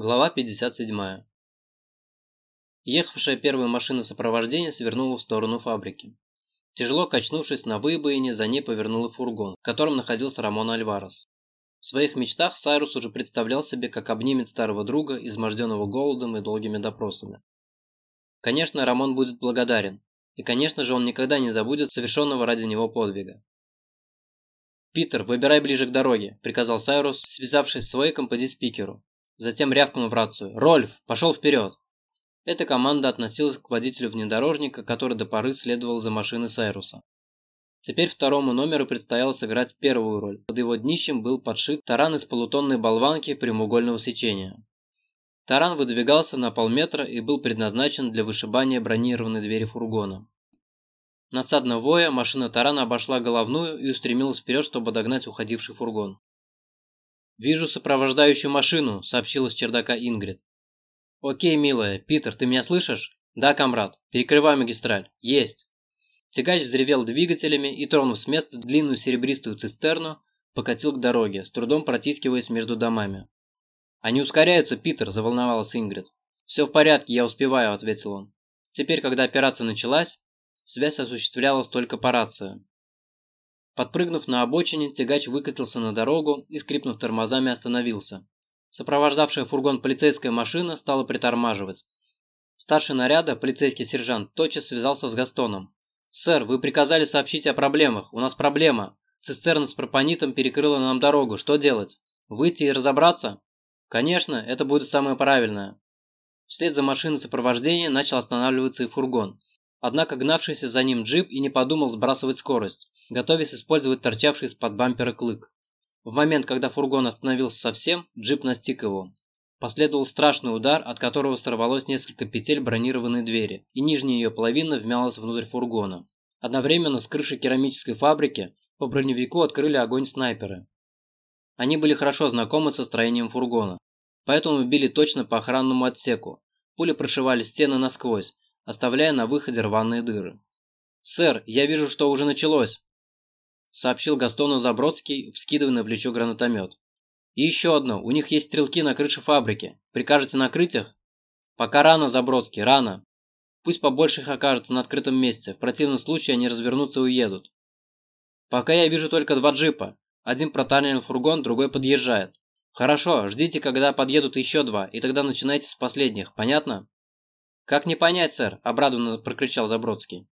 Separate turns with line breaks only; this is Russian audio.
Глава 57. Ехавшая первая машина сопровождения свернула в сторону фабрики. Тяжело качнувшись на выбоине, за ней повернул фургон, в котором находился Рамон Альварес. В своих мечтах Сайрус уже представлял себе, как обнимет старого друга, изможденного голодом и долгими допросами. Конечно, Рамон будет благодарен, и, конечно же, он никогда не забудет совершенного ради него подвига. «Питер, выбирай ближе к дороге», – приказал Сайрус, связавшись с Уэйком по диспикеру, Затем рявкнул в рацию. «Рольф, пошел вперед!» Эта команда относилась к водителю внедорожника, который до поры следовал за машиной Сайруса. Теперь второму номеру предстояло сыграть первую роль. Под его днищем был подшит таран из полутонной болванки прямоугольного сечения. Таран выдвигался на полметра и был предназначен для вышибания бронированной двери фургона. Надсадно воя, машина тарана обошла головную и устремилась вперед, чтобы догнать уходивший фургон. «Вижу сопровождающую машину», – сообщила с чердака Ингрид. «Окей, милая. Питер, ты меня слышишь?» «Да, комрад. Перекрывай магистраль. Есть». Тягач взревел двигателями и, тронув с места длинную серебристую цистерну, покатил к дороге, с трудом протискиваясь между домами. «Они ускоряются, Питер», – заволновалась Ингрид. «Все в порядке, я успеваю», – ответил он. Теперь, когда операция началась, связь осуществлялась только по рации. Подпрыгнув на обочине, тягач выкатился на дорогу и, скрипнув тормозами, остановился. Сопровождавшая фургон полицейская машина стала притормаживать. Старший наряда, полицейский сержант, тотчас связался с Gastoном. «Сэр, вы приказали сообщить о проблемах. У нас проблема. Цистерна с пропонитом перекрыла нам дорогу. Что делать? Выйти и разобраться?» «Конечно, это будет самое правильное». Вслед за машиной сопровождения начал останавливаться и фургон. Однако гнавшийся за ним джип и не подумал сбрасывать скорость готовясь использовать торчавший из-под бампера клык. В момент, когда фургон остановился совсем, джип настиг его. Последовал страшный удар, от которого сорвалось несколько петель бронированной двери, и нижняя ее половина вмялась внутрь фургона. Одновременно с крыши керамической фабрики по броневику открыли огонь снайперы. Они были хорошо знакомы со строением фургона, поэтому били точно по охранному отсеку. Пули прошивали стены насквозь, оставляя на выходе рваные дыры. «Сэр, я вижу, что уже началось!» сообщил Гастону Забродский, вскидывая на плечо гранатомет. «И еще одно. У них есть стрелки на крыше фабрики. Прикажете накрыть их?» «Пока рано, Забродский, рано. Пусть побольше их окажется на открытом месте. В противном случае они развернутся и уедут. Пока я вижу только два джипа. Один протаранил фургон, другой подъезжает. Хорошо, ждите, когда подъедут еще два, и тогда начинайте с последних, понятно?» «Как не понять, сэр?» – обрадованно прокричал Забродский.